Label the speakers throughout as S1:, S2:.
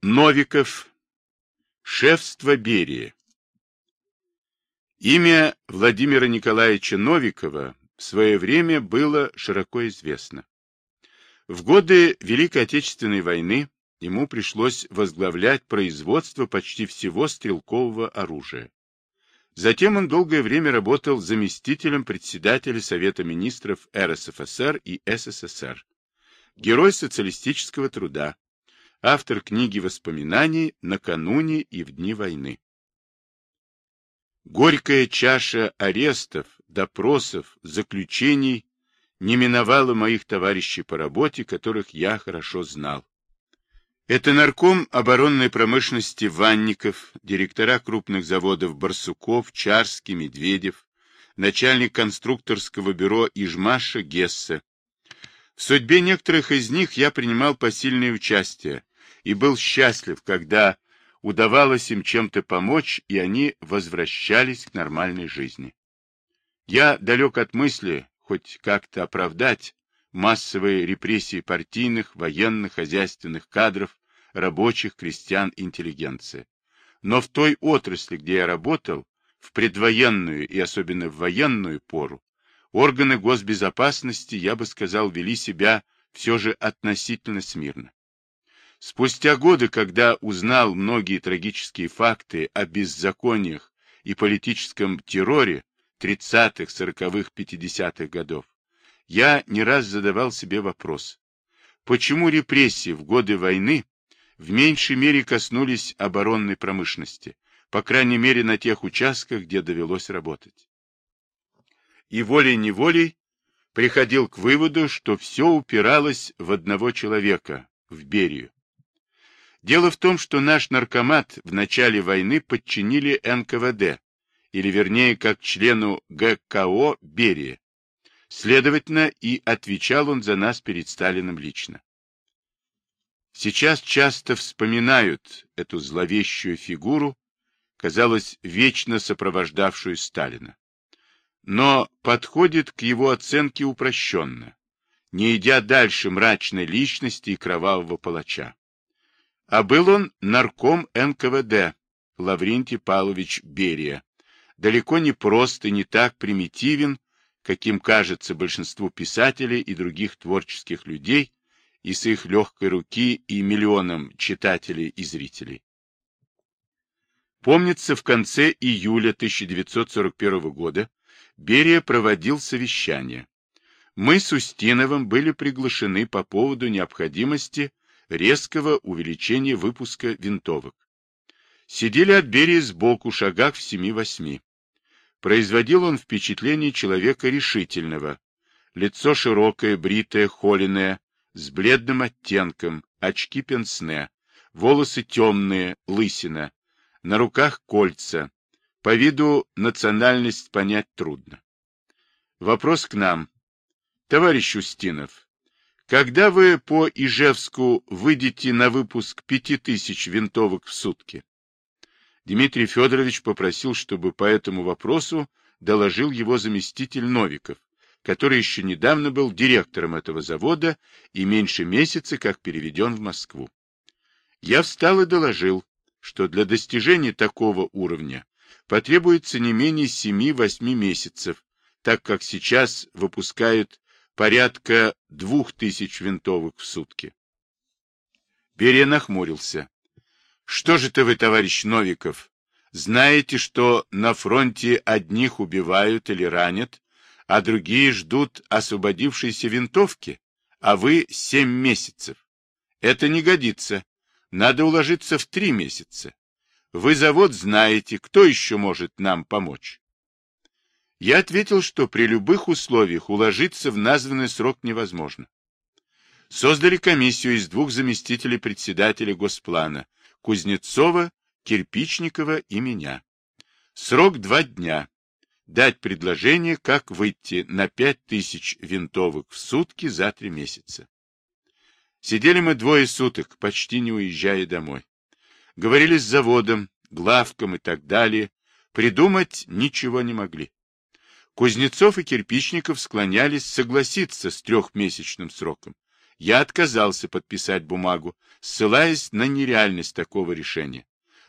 S1: Новиков. Шефство Берии. Имя Владимира Николаевича Новикова в свое время было широко известно. В годы Великой Отечественной войны ему пришлось возглавлять производство почти всего стрелкового оружия. Затем он долгое время работал заместителем председателя Совета министров РСФСР и СССР. Герой социалистического труда. Автор книги воспоминаний накануне и в дни войны. Горькая чаша арестов, допросов, заключений не миновала моих товарищей по работе, которых я хорошо знал. Это нарком оборонной промышленности Ванников, директора крупных заводов Барсуков, Чарский, Медведев, начальник конструкторского бюро Ижмаша Гессе. В судьбе некоторых из них я принимал посильное участие и был счастлив, когда удавалось им чем-то помочь, и они возвращались к нормальной жизни. Я далек от мысли хоть как-то оправдать массовые репрессии партийных, военных, хозяйственных кадров, рабочих, крестьян, интеллигенции. Но в той отрасли, где я работал, в предвоенную и особенно в военную пору, органы госбезопасности, я бы сказал, вели себя все же относительно смирно. Спустя годы, когда узнал многие трагические факты о беззакониях и политическом терроре 30-х, 40-х, 50-х годов, я не раз задавал себе вопрос, почему репрессии в годы войны в меньшей мере коснулись оборонной промышленности, по крайней мере на тех участках, где довелось работать. И волей-неволей приходил к выводу, что все упиралось в одного человека, в Берию. Дело в том, что наш наркомат в начале войны подчинили НКВД, или вернее, как члену ГКО Берия. Следовательно, и отвечал он за нас перед Сталиным лично. Сейчас часто вспоминают эту зловещую фигуру, казалось, вечно сопровождавшую Сталина. Но подходит к его оценке упрощенно, не идя дальше мрачной личности и кровавого палача. А был он нарком НКВД, Лаврентий Павлович Берия, далеко не прост и не так примитивен, каким кажется большинству писателей и других творческих людей, и с их легкой руки и миллионам читателей и зрителей. Помнится, в конце июля 1941 года Берия проводил совещание. Мы с Устиновым были приглашены по поводу необходимости резкого увеличения выпуска винтовок. Сидели от Берии сбоку, шагах в семи-восьми. Производил он впечатление человека решительного. Лицо широкое, бритое, холеное, с бледным оттенком, очки пенсне, волосы темные, лысина, на руках кольца. По виду национальность понять трудно. Вопрос к нам. Товарищ Устинов, когда вы по Ижевску выйдете на выпуск пяти тысяч винтовок в сутки? Дмитрий Федорович попросил, чтобы по этому вопросу доложил его заместитель Новиков, который еще недавно был директором этого завода и меньше месяца как переведен в Москву. Я встал и доложил, что для достижения такого уровня потребуется не менее 7-8 месяцев, так как сейчас выпускают порядка двух тысяч винтовок в сутки. Берия нахмурился. Что же ты вы, товарищ Новиков, знаете, что на фронте одних убивают или ранят, а другие ждут освободившейся винтовки, а вы семь месяцев. Это не годится. Надо уложиться в три месяца. Вы завод знаете, кто еще может нам помочь? Я ответил, что при любых условиях уложиться в названный срок невозможно. Создали комиссию из двух заместителей председателя Госплана, Кузнецова, Кирпичникова и меня. Срок два дня дать предложение, как выйти на пять тысяч винтовок в сутки за три месяца. Сидели мы двое суток, почти не уезжая домой. Говорили с заводом, главком и так далее. Придумать ничего не могли. Кузнецов и Кирпичников склонялись согласиться с трехмесячным сроком. Я отказался подписать бумагу, ссылаясь на нереальность такого решения.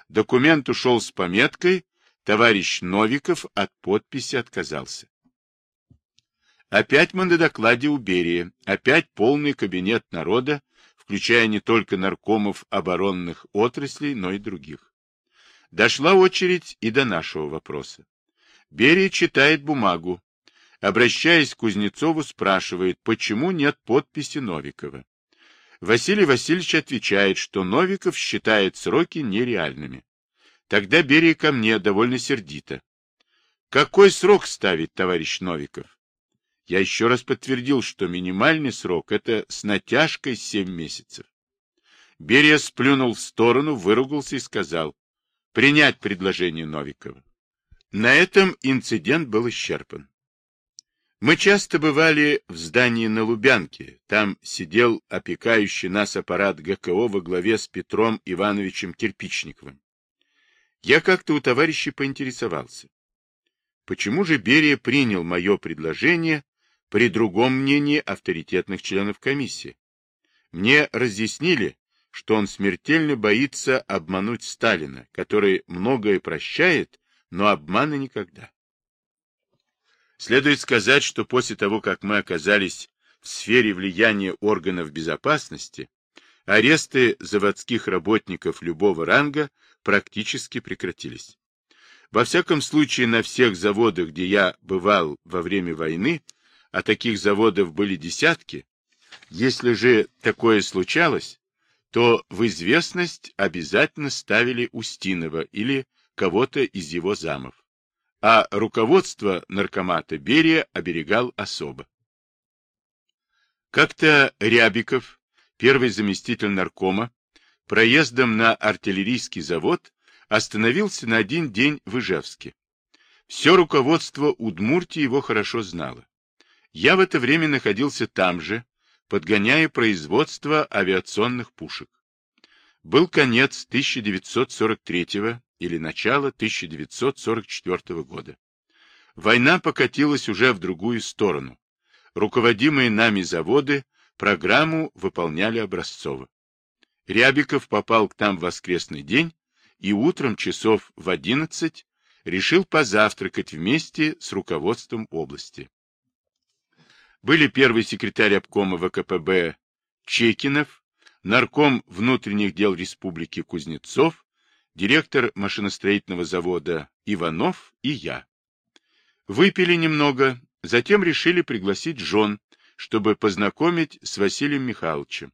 S1: Документ ушел с пометкой «Товарищ Новиков от подписи отказался». Опять мы на докладе у Берии, опять полный кабинет народа, включая не только наркомов оборонных отраслей, но и других. Дошла очередь и до нашего вопроса. Берия читает бумагу. Обращаясь к Кузнецову, спрашивает, почему нет подписи Новикова. Василий Васильевич отвечает, что Новиков считает сроки нереальными. Тогда Берия ко мне довольно сердито. Какой срок ставит товарищ Новиков? Я еще раз подтвердил, что минимальный срок – это с натяжкой 7 месяцев. Берия сплюнул в сторону, выругался и сказал принять предложение Новикова. На этом инцидент был исчерпан. Мы часто бывали в здании на Лубянке. Там сидел опекающий нас аппарат ГКО во главе с Петром Ивановичем Кирпичниковым. Я как-то у товарища поинтересовался. Почему же Берия принял мое предложение при другом мнении авторитетных членов комиссии. Мне разъяснили, что он смертельно боится обмануть Сталина, который многое прощает, но обмана никогда. Следует сказать, что после того, как мы оказались в сфере влияния органов безопасности, аресты заводских работников любого ранга практически прекратились. Во всяком случае, на всех заводах, где я бывал во время войны, а таких заводов были десятки, если же такое случалось, то в известность обязательно ставили Устинова или кого-то из его замов, а руководство наркомата Берия оберегал особо. Как-то Рябиков, первый заместитель наркома, проездом на артиллерийский завод остановился на один день в Ижевске. Все руководство Удмуртии его хорошо знало. Я в это время находился там же, подгоняя производство авиационных пушек. Был конец 1943 или начало 1944 года. Война покатилась уже в другую сторону. Руководимые нами заводы программу выполняли образцово. Рябиков попал к нам в воскресный день и утром часов в 11 решил позавтракать вместе с руководством области были первый секретарь обкома ВКПБ Чекинов, нарком внутренних дел республики Кузнецов, директор машиностроительного завода Иванов и я. Выпили немного, затем решили пригласить жен, чтобы познакомить с Василием Михайловичем.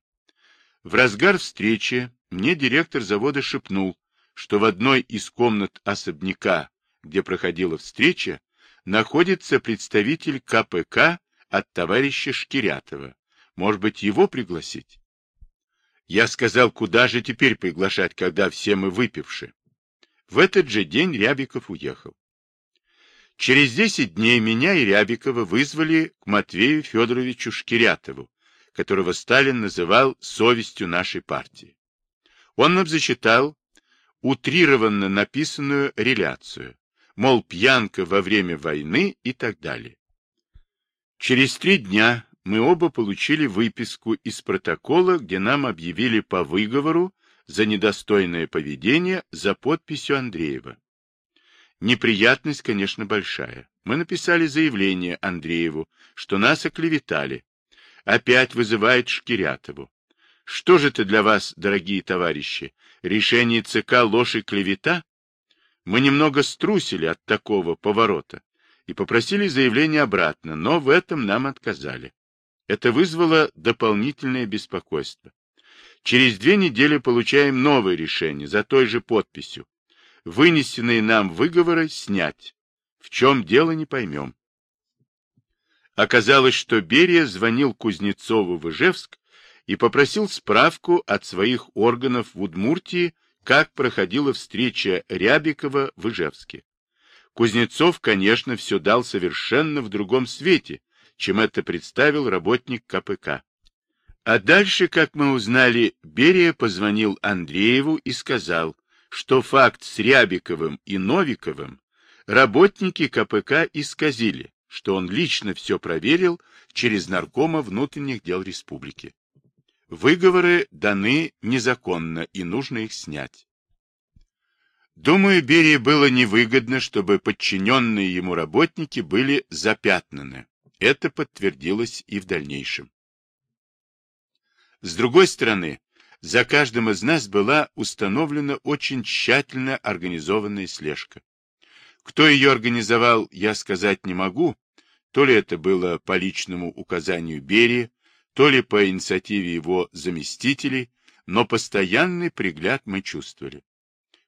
S1: В разгар встречи мне директор завода шепнул, что в одной из комнат особняка, где проходила встреча, находится представитель КПК от товарища Шкирятова. Может быть, его пригласить? Я сказал, куда же теперь приглашать, когда все мы выпивши. В этот же день Рябиков уехал. Через десять дней меня и Рябикова вызвали к Матвею Федоровичу Шкирятову, которого Сталин называл совестью нашей партии. Он нам зачитал утрированно написанную реляцию, мол, пьянка во время войны и так далее. Через три дня мы оба получили выписку из протокола, где нам объявили по выговору за недостойное поведение за подписью Андреева. Неприятность, конечно, большая. Мы написали заявление Андрееву, что нас оклеветали. Опять вызывает Шкирятову. Что же это для вас, дорогие товарищи, решение ЦК ложь и клевета? Мы немного струсили от такого поворота и попросили заявление обратно, но в этом нам отказали. Это вызвало дополнительное беспокойство. Через две недели получаем новое решение за той же подписью. Вынесенные нам выговоры снять. В чем дело, не поймем. Оказалось, что Берия звонил Кузнецову в Ижевск и попросил справку от своих органов в Удмуртии, как проходила встреча Рябикова в Ижевске. Кузнецов, конечно, все дал совершенно в другом свете, чем это представил работник КПК. А дальше, как мы узнали, Берия позвонил Андрееву и сказал, что факт с Рябиковым и Новиковым работники КПК исказили, что он лично все проверил через наркома внутренних дел республики. Выговоры даны незаконно, и нужно их снять. Думаю, Берии было невыгодно, чтобы подчиненные ему работники были запятнаны. Это подтвердилось и в дальнейшем. С другой стороны, за каждым из нас была установлена очень тщательно организованная слежка. Кто ее организовал, я сказать не могу, то ли это было по личному указанию Берии, то ли по инициативе его заместителей, но постоянный пригляд мы чувствовали.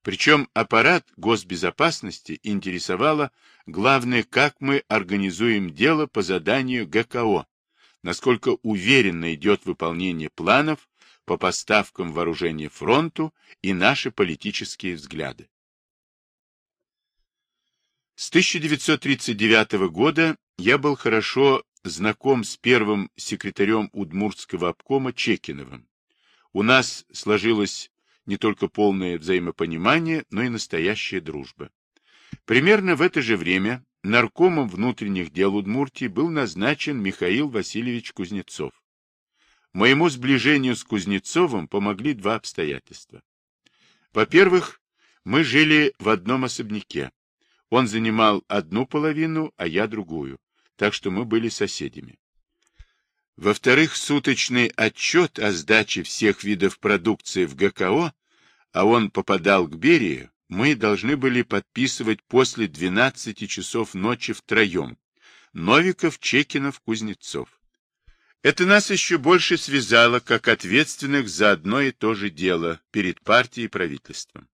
S1: Причем аппарат госбезопасности интересовало главное, как мы организуем дело по заданию ГКО, насколько уверенно идет выполнение планов по поставкам вооружения фронту и наши политические взгляды. С 1939 года я был хорошо знаком с первым секретарем Удмуртского обкома Чекиновым. У нас сложилось не только полное взаимопонимание, но и настоящая дружба. Примерно в это же время наркомом внутренних дел Удмуртии был назначен Михаил Васильевич Кузнецов. Моему сближению с Кузнецовым помогли два обстоятельства. Во-первых, мы жили в одном особняке. Он занимал одну половину, а я другую, так что мы были соседями. Во-вторых, суточный отчет о сдаче всех видов продукции в ГКО, а он попадал к Берии, мы должны были подписывать после 12 часов ночи втроем. Новиков, Чекинов, Кузнецов. Это нас еще больше связало, как ответственных за одно и то же дело перед партией и правительством.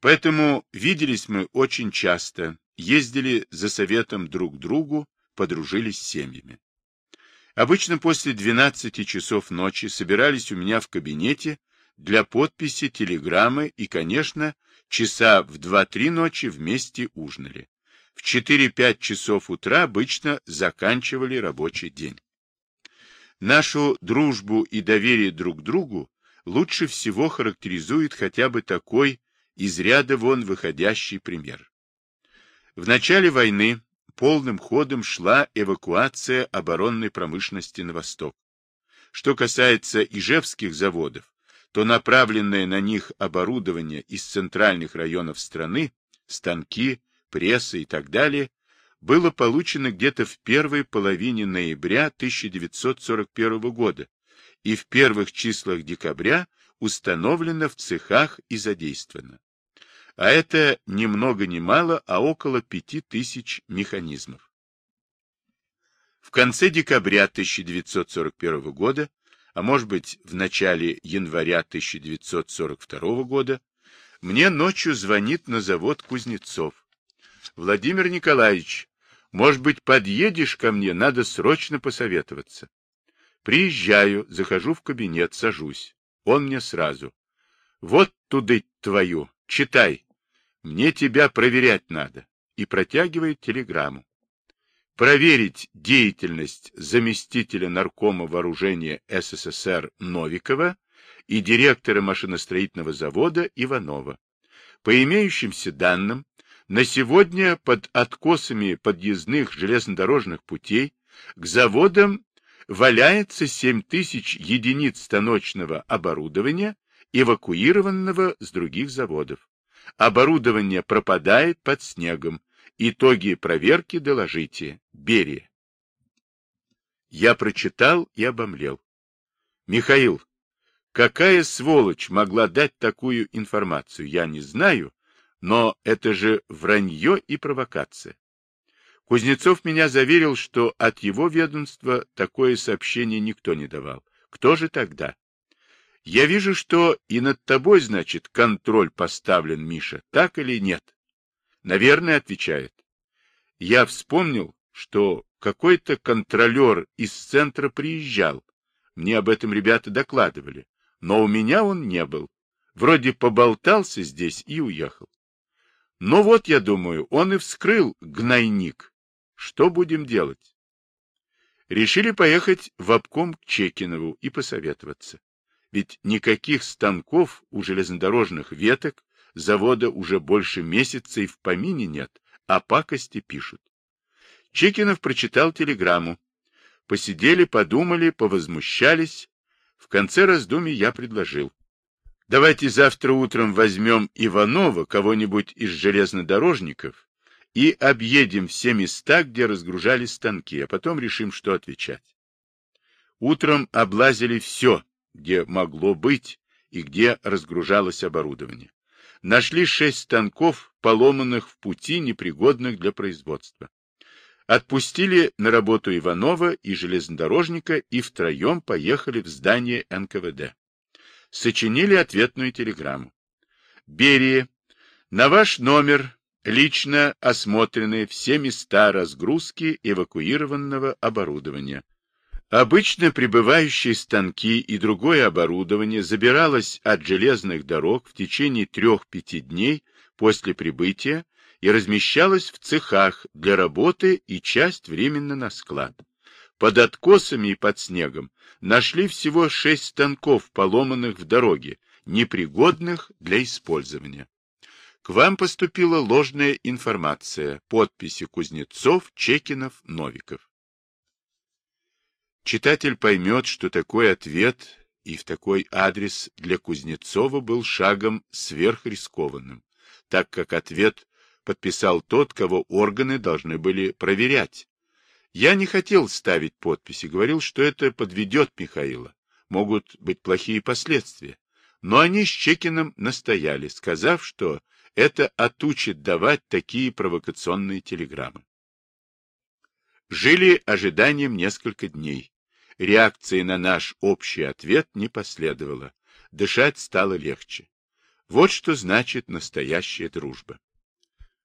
S1: Поэтому виделись мы очень часто, ездили за советом друг к другу, подружились с семьями. Обычно после 12 часов ночи собирались у меня в кабинете для подписи телеграммы и, конечно, часа в 2-3 ночи вместе ужинали. В 4-5 часов утра обычно заканчивали рабочий день. Нашу дружбу и доверие друг другу лучше всего характеризует хотя бы такой из ряда вон выходящий пример. В начале войны полным ходом шла эвакуация оборонной промышленности на восток. Что касается ижевских заводов, то направленное на них оборудование из центральных районов страны, станки, пресса и так далее, было получено где-то в первой половине ноября 1941 года и в первых числах декабря установлено в цехах и задействовано. А это ни много ни мало, а около пяти тысяч механизмов. В конце декабря 1941 года а может быть, в начале января 1942 года, мне ночью звонит на завод Кузнецов. Владимир Николаевич, может быть, подъедешь ко мне, надо срочно посоветоваться. Приезжаю, захожу в кабинет, сажусь. Он мне сразу. Вот туды твою, читай. Мне тебя проверять надо. И протягивает телеграмму проверить деятельность заместителя наркома вооружения СССР Новикова и директора машиностроительного завода Иванова. По имеющимся данным, на сегодня под откосами подъездных железнодорожных путей к заводам валяется 7 тысяч единиц станочного оборудования, эвакуированного с других заводов. Оборудование пропадает под снегом, Итоги проверки доложите. Берия. Я прочитал и обомлел. Михаил, какая сволочь могла дать такую информацию, я не знаю, но это же вранье и провокация. Кузнецов меня заверил, что от его ведомства такое сообщение никто не давал. Кто же тогда? Я вижу, что и над тобой, значит, контроль поставлен, Миша, так или нет? Наверное, отвечает. Я вспомнил, что какой-то контролер из центра приезжал. Мне об этом ребята докладывали. Но у меня он не был. Вроде поболтался здесь и уехал. Но вот, я думаю, он и вскрыл гнойник. Что будем делать? Решили поехать в обком к Чекинову и посоветоваться. Ведь никаких станков у железнодорожных веток завода уже больше месяца и в помине нет, а пакости пишут. Чикинов прочитал телеграмму. Посидели, подумали, повозмущались. В конце раздумий я предложил. Давайте завтра утром возьмем Иванова, кого-нибудь из железнодорожников, и объедем все места, где разгружали станки, а потом решим, что отвечать. Утром облазили все, где могло быть и где разгружалось оборудование. Нашли шесть станков, поломанных в пути, непригодных для производства. Отпустили на работу Иванова и железнодорожника и втроем поехали в здание НКВД. Сочинили ответную телеграмму. Берия, на ваш номер лично осмотрены все места разгрузки эвакуированного оборудования. Обычно прибывающие станки и другое оборудование забиралось от железных дорог в течение трех-пяти дней после прибытия и размещалось в цехах для работы и часть временно на склад. Под откосами и под снегом нашли всего шесть станков, поломанных в дороге, непригодных для использования. К вам поступила ложная информация, подписи Кузнецов, Чекинов, Новиков. Читатель поймет, что такой ответ и в такой адрес для Кузнецова был шагом сверхрискованным, так как ответ подписал тот, кого органы должны были проверять. Я не хотел ставить подписи, говорил, что это подведет Михаила, могут быть плохие последствия. Но они с Чекиным настояли, сказав, что это отучит давать такие провокационные телеграммы. Жили ожиданием несколько дней. Реакции на наш общий ответ не последовало. Дышать стало легче. Вот что значит настоящая дружба.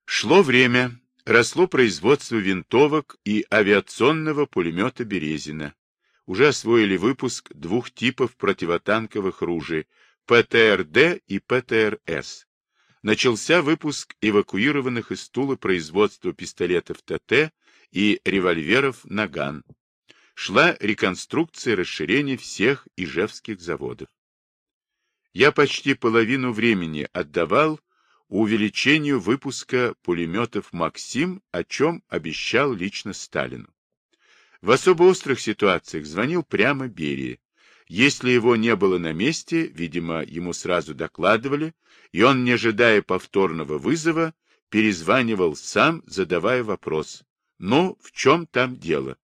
S1: Шло время, росло производство винтовок и авиационного пулемета «Березина». Уже освоили выпуск двух типов противотанковых ружей ПТРД и ПТРС. Начался выпуск эвакуированных из Тулы производства пистолетов ТТ и револьверов «Наган» шла реконструкция и расширение всех ижевских заводов. Я почти половину времени отдавал увеличению выпуска пулеметов «Максим», о чем обещал лично Сталину. В особо острых ситуациях звонил прямо Берии. Если его не было на месте, видимо, ему сразу докладывали, и он, не ожидая повторного вызова, перезванивал сам, задавая вопрос. «Ну, в чем там дело?»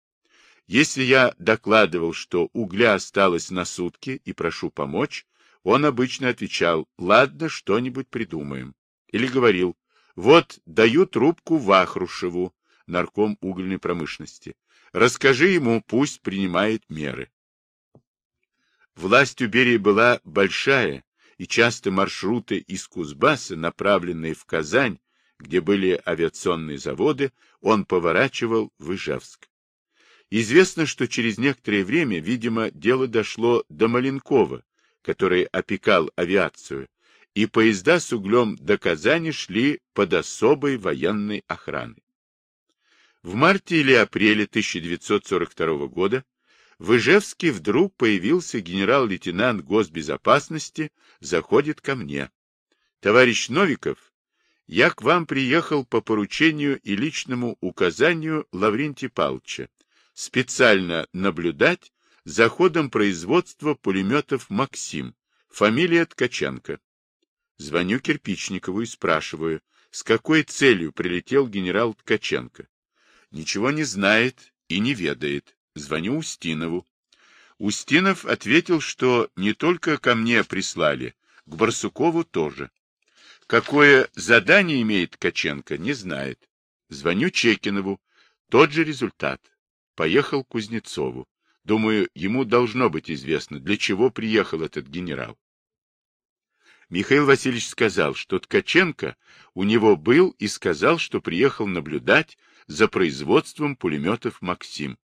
S1: Если я докладывал, что угля осталось на сутки и прошу помочь, он обычно отвечал, ладно, что-нибудь придумаем. Или говорил, вот даю трубку Вахрушеву, нарком угольной промышленности. Расскажи ему, пусть принимает меры. Власть у Берии была большая, и часто маршруты из Кузбасса, направленные в Казань, где были авиационные заводы, он поворачивал в Ижевск. Известно, что через некоторое время, видимо, дело дошло до Маленкова, который опекал авиацию, и поезда с углем до Казани шли под особой военной охраной. В марте или апреле 1942 года в Ижевске вдруг появился генерал-лейтенант госбезопасности, заходит ко мне. Товарищ Новиков, я к вам приехал по поручению и личному указанию Лаврентия Павловича специально наблюдать за ходом производства пулеметов «Максим», фамилия Ткаченко. Звоню Кирпичникову и спрашиваю, с какой целью прилетел генерал Ткаченко. Ничего не знает и не ведает. Звоню Устинову. Устинов ответил, что не только ко мне прислали, к Барсукову тоже. Какое задание имеет Ткаченко, не знает. Звоню Чекинову. Тот же результат поехал к Кузнецову. Думаю, ему должно быть известно, для чего приехал этот генерал. Михаил Васильевич сказал, что Ткаченко у него был и сказал, что приехал наблюдать за производством пулеметов «Максим».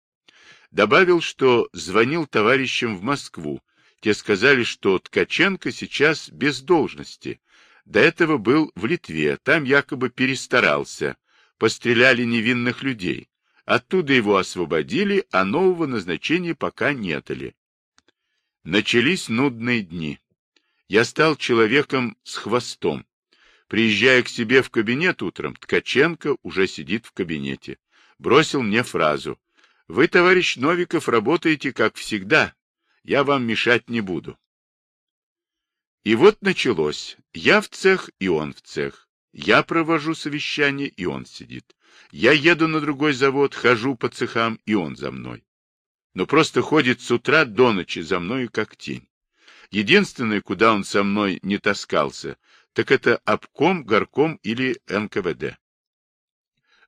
S1: Добавил, что звонил товарищам в Москву. Те сказали, что Ткаченко сейчас без должности. До этого был в Литве, там якобы перестарался. Постреляли невинных людей. Оттуда его освободили, а нового назначения пока не дали. Начались нудные дни. Я стал человеком с хвостом. Приезжая к себе в кабинет утром, Ткаченко уже сидит в кабинете. Бросил мне фразу. «Вы, товарищ Новиков, работаете как всегда. Я вам мешать не буду. И вот началось. Я в цех, и он в цех. Я провожу совещание, и он сидит. Я еду на другой завод, хожу по цехам, и он за мной. Но просто ходит с утра до ночи за мною, как тень. Единственное, куда он со мной не таскался, так это обком, горком или НКВД.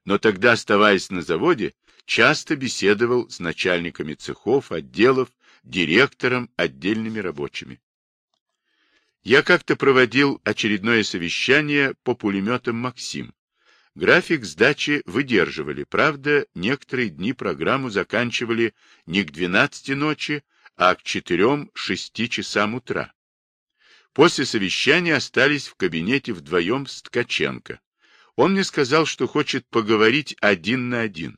S1: Но тогда, оставаясь на заводе, часто беседовал с начальниками цехов, отделов, директором, отдельными рабочими. Я как-то проводил очередное совещание по пулеметам «Максим». График сдачи выдерживали, правда, некоторые дни программу заканчивали не к 12 ночи, а к 4-6 часам утра. После совещания остались в кабинете вдвоем с Ткаченко. Он мне сказал, что хочет поговорить один на один.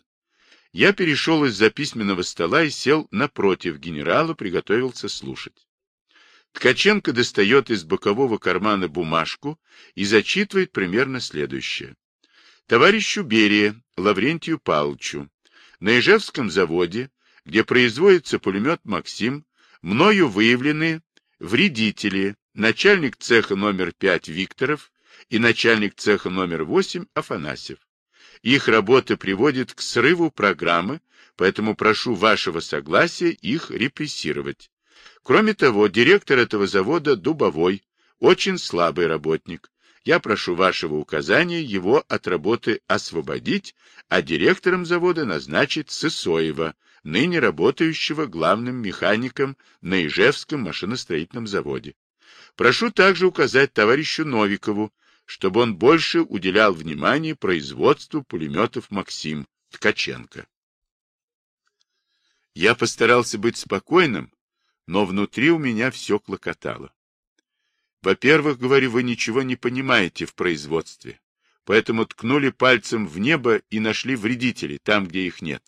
S1: Я перешел из-за письменного стола и сел напротив генерала, приготовился слушать. Ткаченко достает из бокового кармана бумажку и зачитывает примерно следующее. Товарищу Берия Лаврентию Павловичу на Ижевском заводе, где производится пулемет «Максим», мною выявлены вредители, начальник цеха номер 5 Викторов и начальник цеха номер 8 Афанасьев. Их работа приводит к срыву программы, поэтому прошу вашего согласия их репрессировать. Кроме того, директор этого завода Дубовой, очень слабый работник. Я прошу вашего указания его от работы освободить, а директором завода назначить Сысоева, ныне работающего главным механиком на Ижевском машиностроительном заводе. Прошу также указать товарищу Новикову, чтобы он больше уделял внимание производству пулеметов «Максим» Ткаченко. Я постарался быть спокойным, но внутри у меня все клокотало. Во-первых, говорю, вы ничего не понимаете в производстве, поэтому ткнули пальцем в небо и нашли вредителей там, где их нет.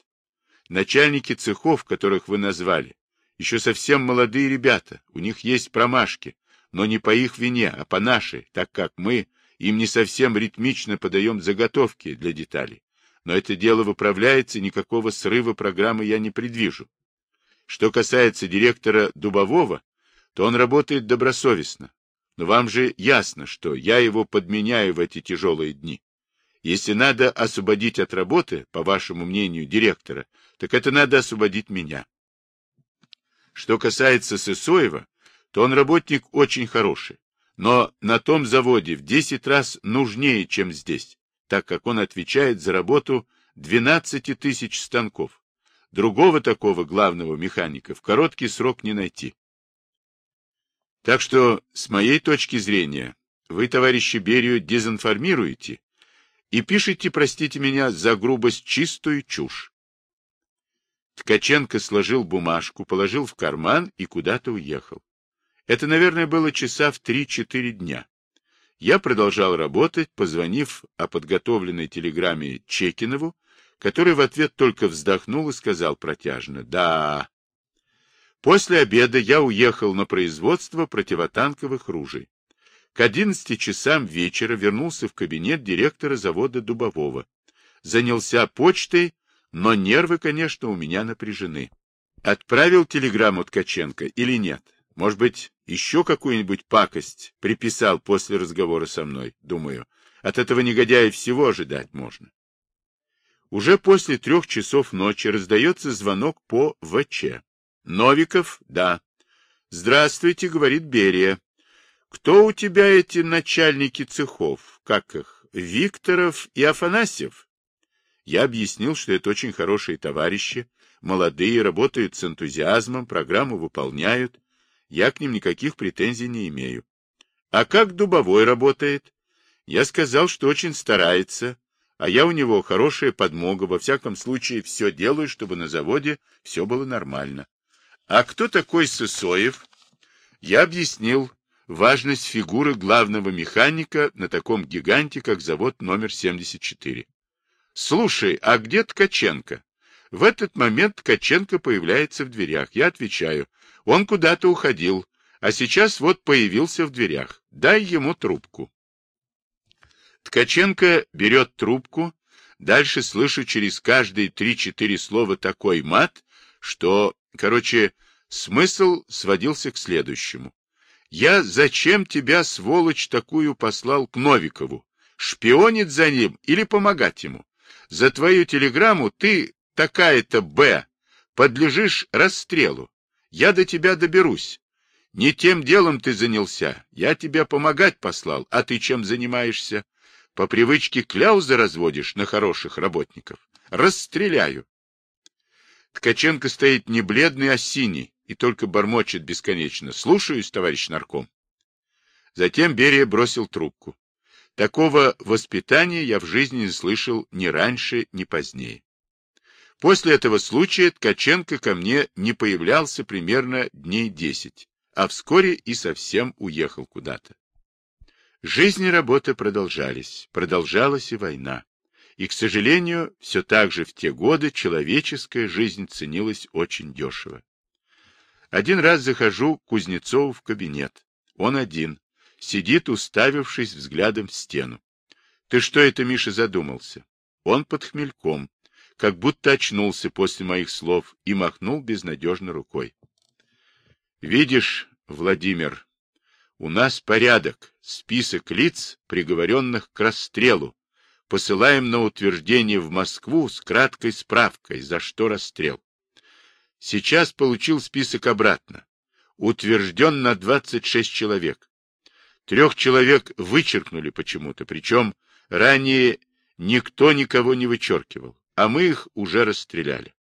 S1: Начальники цехов, которых вы назвали, еще совсем молодые ребята, у них есть промашки, но не по их вине, а по нашей, так как мы им не совсем ритмично подаем заготовки для деталей. Но это дело выправляется, никакого срыва программы я не предвижу. Что касается директора Дубового, то он работает добросовестно. Но вам же ясно, что я его подменяю в эти тяжелые дни. Если надо освободить от работы, по вашему мнению, директора, так это надо освободить меня. Что касается Сысоева, то он работник очень хороший, но на том заводе в 10 раз нужнее, чем здесь, так как он отвечает за работу 12 тысяч станков. Другого такого главного механика в короткий срок не найти. Так что, с моей точки зрения, вы, товарищи Берию, дезинформируете и пишете, простите меня, за грубость чистую чушь. Ткаченко сложил бумажку, положил в карман и куда-то уехал. Это, наверное, было часа в 3-4 дня. Я продолжал работать, позвонив о подготовленной телеграмме Чекинову, который в ответ только вздохнул и сказал протяжно «Да». После обеда я уехал на производство противотанковых ружей. К одиннадцати часам вечера вернулся в кабинет директора завода Дубового. Занялся почтой, но нервы, конечно, у меня напряжены. Отправил телеграмму Ткаченко или нет? Может быть, еще какую-нибудь пакость приписал после разговора со мной, думаю. От этого негодяя всего ожидать можно. Уже после трех часов ночи раздается звонок по ВЧ. Новиков? Да. Здравствуйте, говорит Берия. Кто у тебя эти начальники цехов? Как их? Викторов и Афанасьев? Я объяснил, что это очень хорошие товарищи, молодые, работают с энтузиазмом, программу выполняют. Я к ним никаких претензий не имею. А как Дубовой работает? Я сказал, что очень старается, а я у него хорошая подмога, во всяком случае все делаю, чтобы на заводе все было нормально. А кто такой Сысоев? Я объяснил важность фигуры главного механика на таком гиганте, как завод номер 74. Слушай, а где Ткаченко? В этот момент Ткаченко появляется в дверях. Я отвечаю, он куда-то уходил, а сейчас вот появился в дверях. Дай ему трубку. Ткаченко берет трубку, дальше слышу через каждые три-четыре слова такой мат, что, короче, Смысл сводился к следующему. Я зачем тебя, сволочь, такую послал к Новикову? Шпионить за ним или помогать ему? За твою телеграмму ты, такая-то Б, подлежишь расстрелу. Я до тебя доберусь. Не тем делом ты занялся. Я тебя помогать послал, а ты чем занимаешься? По привычке кляузы разводишь на хороших работников. Расстреляю. Ткаченко стоит не бледный, а синий, и только бормочет бесконечно. Слушаюсь, товарищ нарком. Затем Берия бросил трубку. Такого воспитания я в жизни не слышал ни раньше, ни позднее. После этого случая Ткаченко ко мне не появлялся примерно дней десять, а вскоре и совсем уехал куда-то. Жизнь и работа продолжались, продолжалась и война. И, к сожалению, все так же в те годы человеческая жизнь ценилась очень дешево. Один раз захожу к Кузнецову в кабинет. Он один, сидит, уставившись взглядом в стену. Ты что это, Миша, задумался? Он под хмельком, как будто очнулся после моих слов и махнул безнадежно рукой. Видишь, Владимир, у нас порядок, список лиц, приговоренных к расстрелу. Посылаем на утверждение в Москву с краткой справкой, за что расстрел. Сейчас получил список обратно. Утвержден на 26 человек. Трех человек вычеркнули почему-то, причем ранее никто никого не вычеркивал, а мы их уже расстреляли.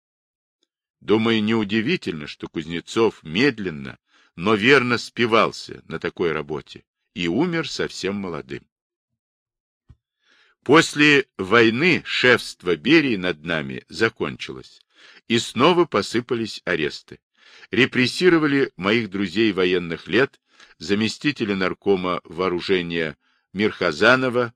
S1: Думаю, неудивительно, что Кузнецов медленно, но верно спивался на такой работе и умер совсем молодым. После войны шефство Берии над нами закончилось, и снова посыпались аресты. Репрессировали моих друзей военных лет, заместителя наркома вооружения Мирхазанова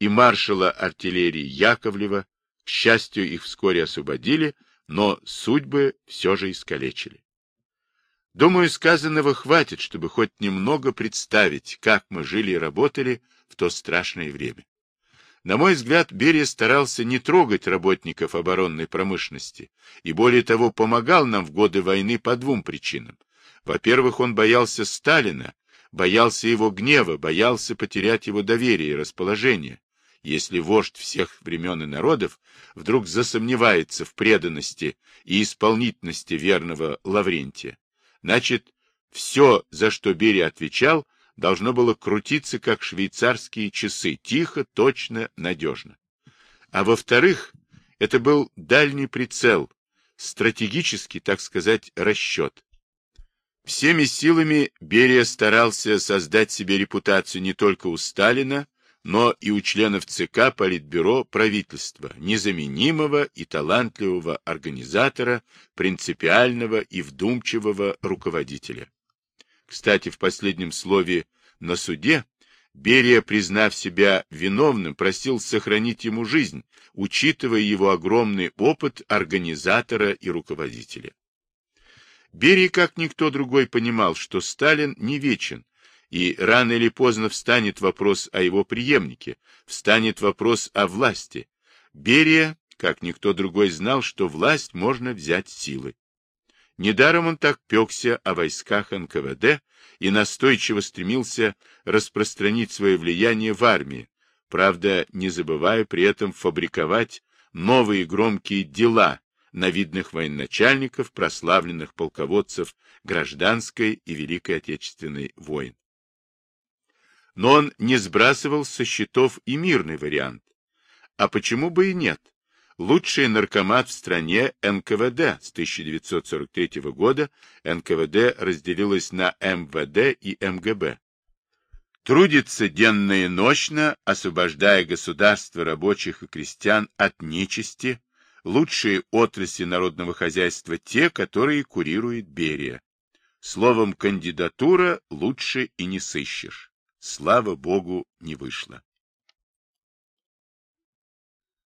S1: и маршала артиллерии Яковлева. К счастью, их вскоре освободили, но судьбы все же искалечили. Думаю, сказанного хватит, чтобы хоть немного представить, как мы жили и работали в то страшное время. На мой взгляд, Берия старался не трогать работников оборонной промышленности и, более того, помогал нам в годы войны по двум причинам. Во-первых, он боялся Сталина, боялся его гнева, боялся потерять его доверие и расположение. Если вождь всех времен и народов вдруг засомневается в преданности и исполнительности верного Лаврентия, значит, все, за что Берия отвечал, должно было крутиться, как швейцарские часы, тихо, точно, надежно. А во-вторых, это был дальний прицел, стратегический, так сказать, расчет. Всеми силами Берия старался создать себе репутацию не только у Сталина, но и у членов ЦК Политбюро правительства, незаменимого и талантливого организатора, принципиального и вдумчивого руководителя. Кстати, в последнем слове на суде Берия, признав себя виновным, просил сохранить ему жизнь, учитывая его огромный опыт организатора и руководителя. Берия, как никто другой, понимал, что Сталин не вечен, и рано или поздно встанет вопрос о его преемнике, встанет вопрос о власти. Берия, как никто другой, знал, что власть можно взять силой. Недаром он так пекся о войсках НКВД и настойчиво стремился распространить свое влияние в армии, правда, не забывая при этом фабриковать новые громкие дела на видных военачальников, прославленных полководцев гражданской и Великой Отечественной войн. Но он не сбрасывал со счетов и мирный вариант. А почему бы и нет? лучший наркомат в стране НКВД. С 1943 года НКВД разделилось на МВД и МГБ. Трудится денно и ночно, освобождая государство рабочих и крестьян от нечисти, лучшие отрасли народного хозяйства те, которые курирует Берия. Словом, кандидатура лучше и не сыщешь. Слава Богу, не вышло.